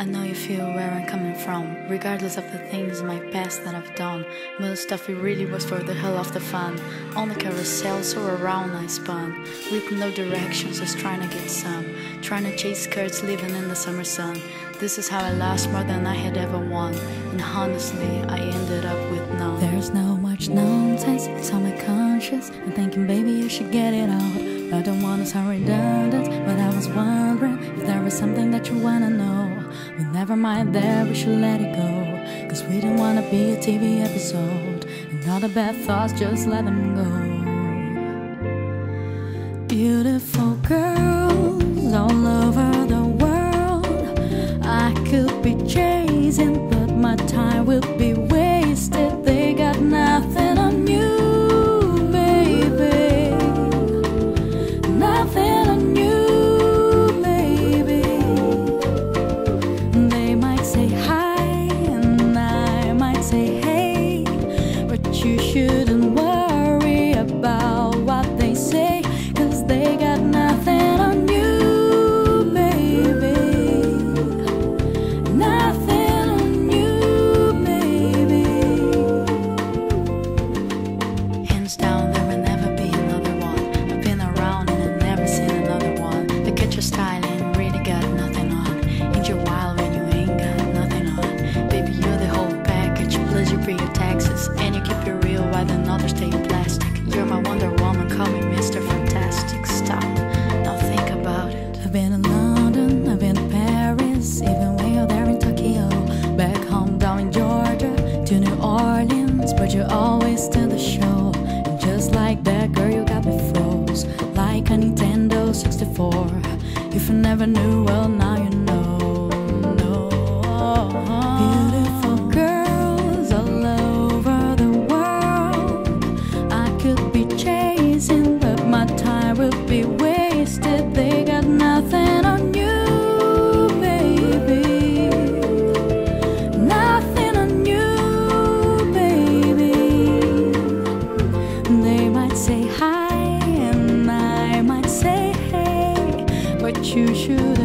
I know you feel where I'm coming from, regardless of the things in my past that I've done. Most of it really was for the hell of the fun. On the carousel, so around I spun, with no directions, just trying to get some. Trying to chase skirts, living in the summer sun. This is how I lost more than I had ever won, and honestly, I ended up with none. There's no much nonsense, it's on my conscience. I'm thinking, baby, you should get it out. I don't wanna sound redundant, if there was something that you wanna know. Well, never mind there, we should let it go. Cause we don't wanna be a TV episode. And all the bad thoughts, just let them go. Beautiful girls all over the world. I could be chasing, but my time will be a Nintendo 64. If you never knew, well, now you know. No. Beautiful girls all over the world. I could be chasing, but my time will be wasted. They got nothing on you, baby. Nothing on you, baby. They might say hi, but you